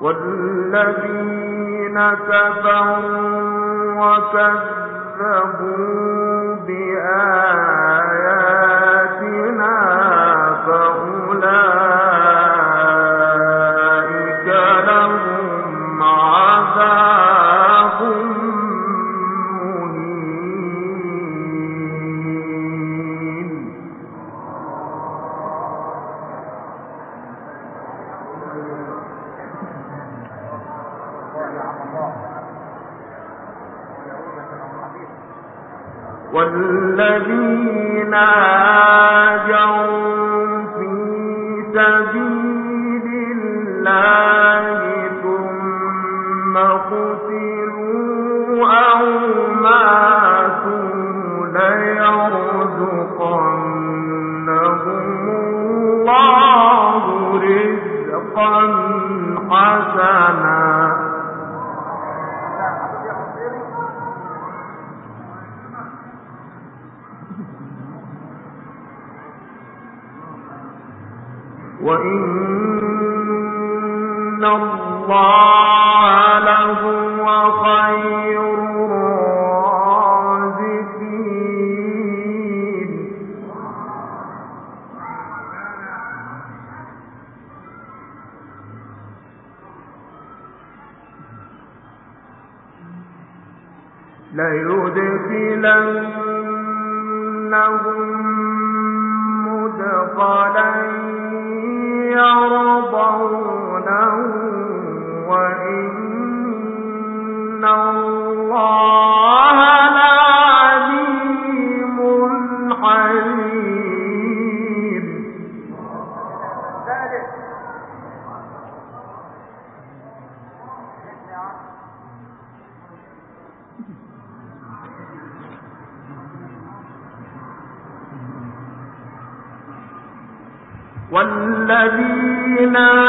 والذين كفروا وكذبوا بآخر وإن إِلَى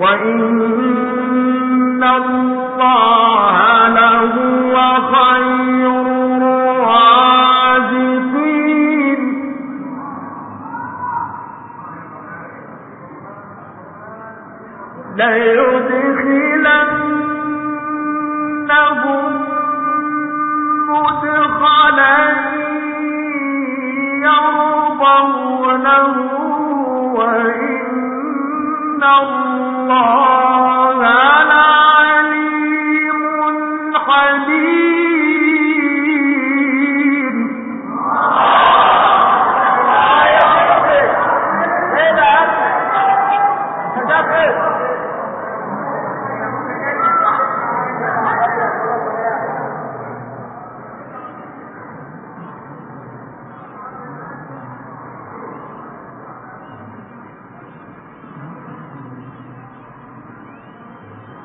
وإن الله لهو خير الرازقين ليدخلنهم مدخلا يرضونه وإن الله الله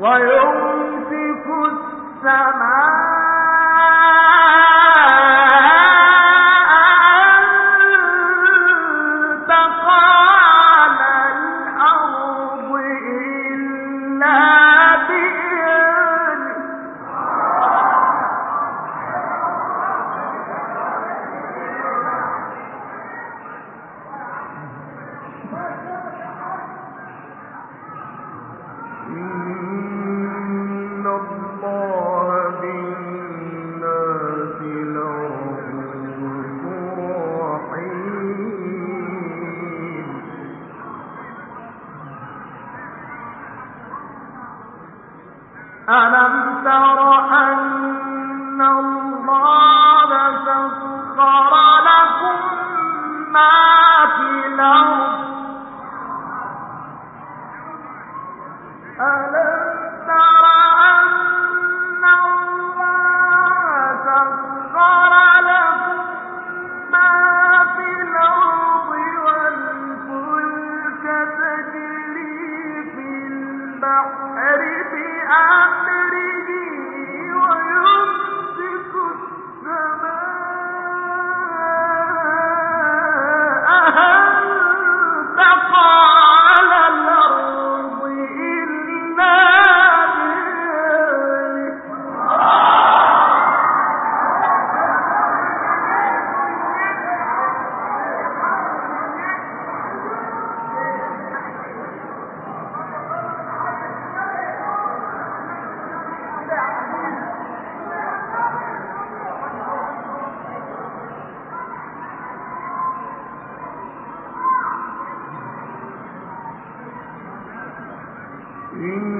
ويمسك السماء ألم إن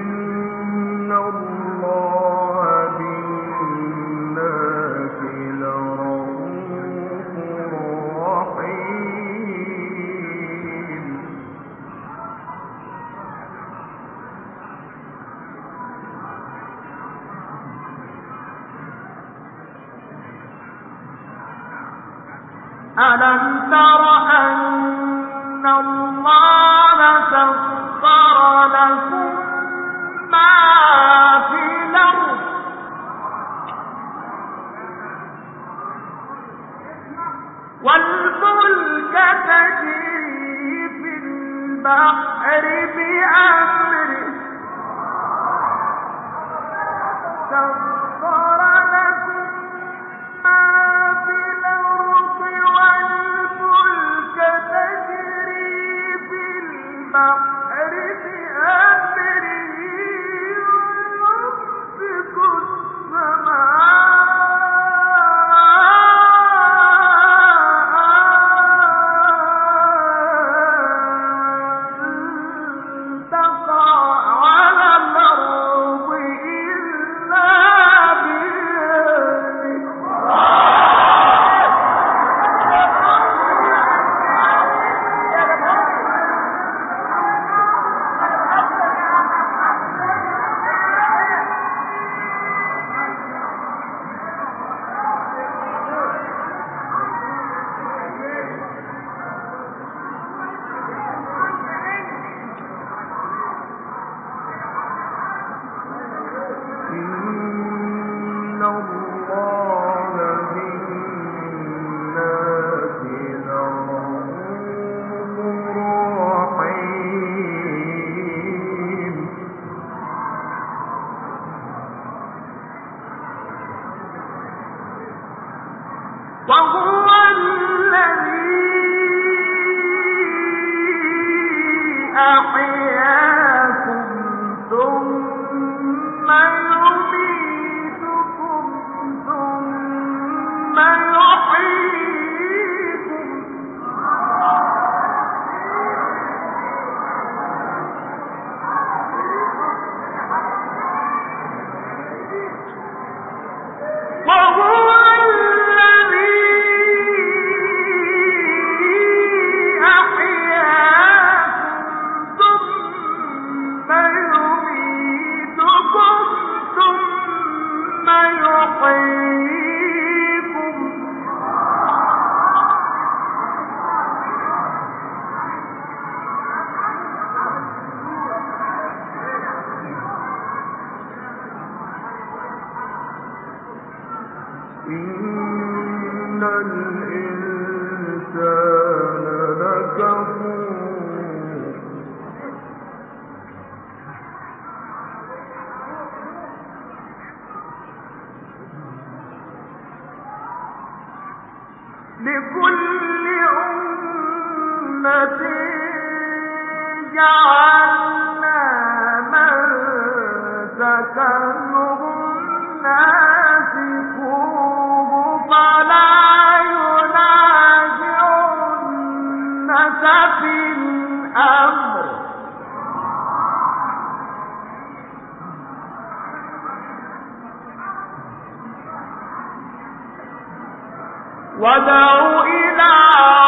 ودعوا إلى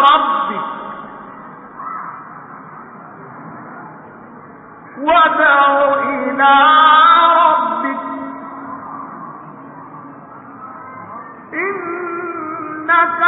ربك. ودعوا إلى ربك. إنك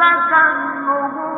منسكا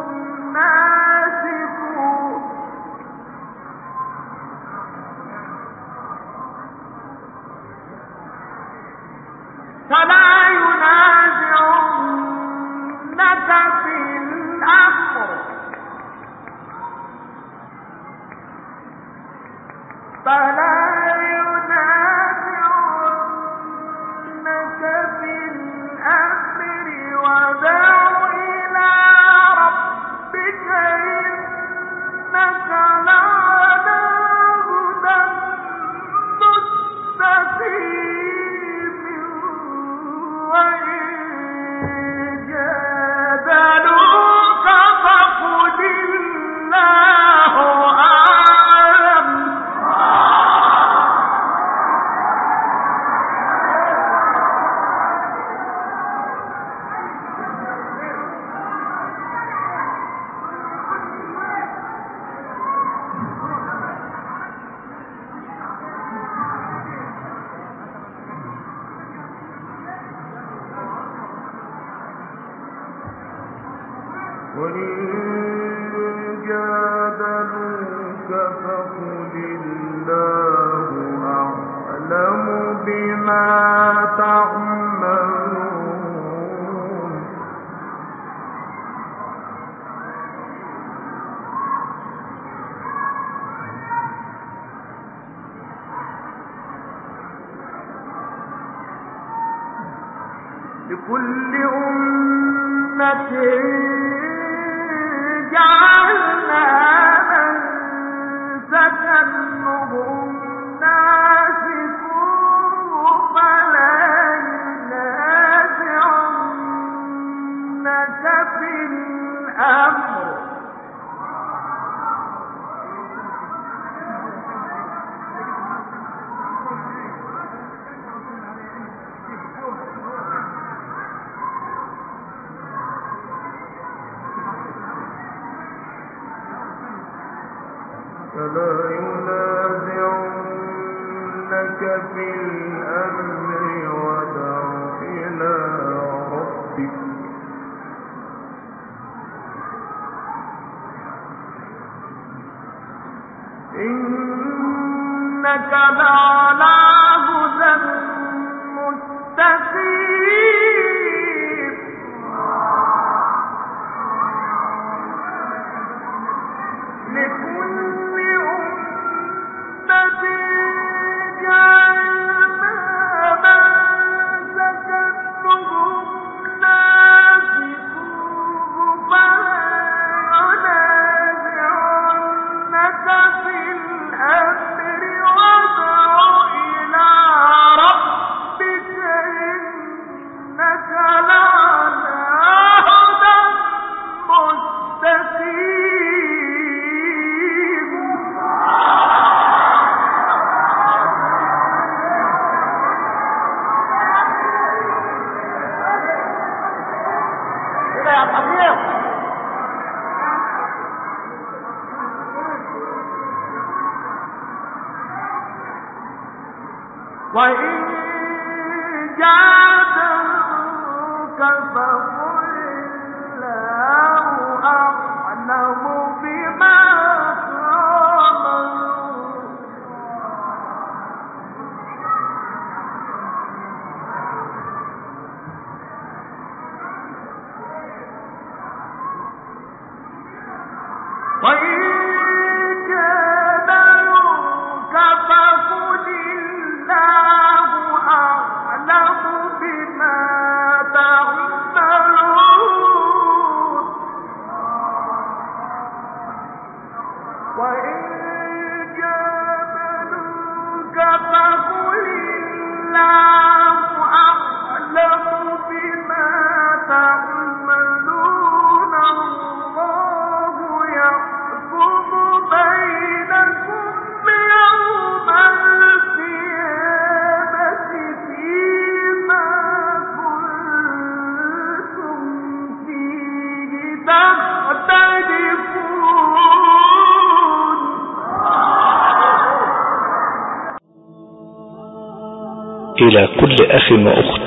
إلى كل أخ وأخت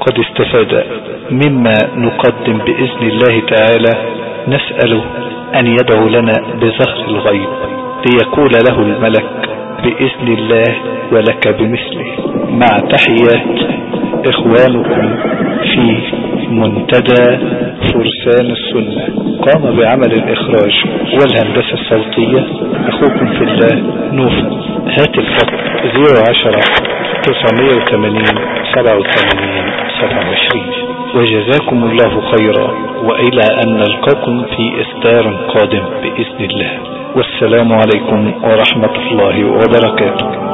قد استفاد مما نقدم بإذن الله تعالى نسأله أن يدعو لنا بظهر الغيب ليقول له الملك بإذن الله ولك بمثله. مع تحيات إخوانكم في منتدى فرسان السنة. قام بعمل الإخراج والهندسة الصوتية. أخوكم في الله نوفا هاتف خط 010 980 87 27 وجزاكم الله خيرا وإلى أن نلقاكم في إصدار قادم بإذن الله. والسلام عليكم ورحمة الله وبركاته.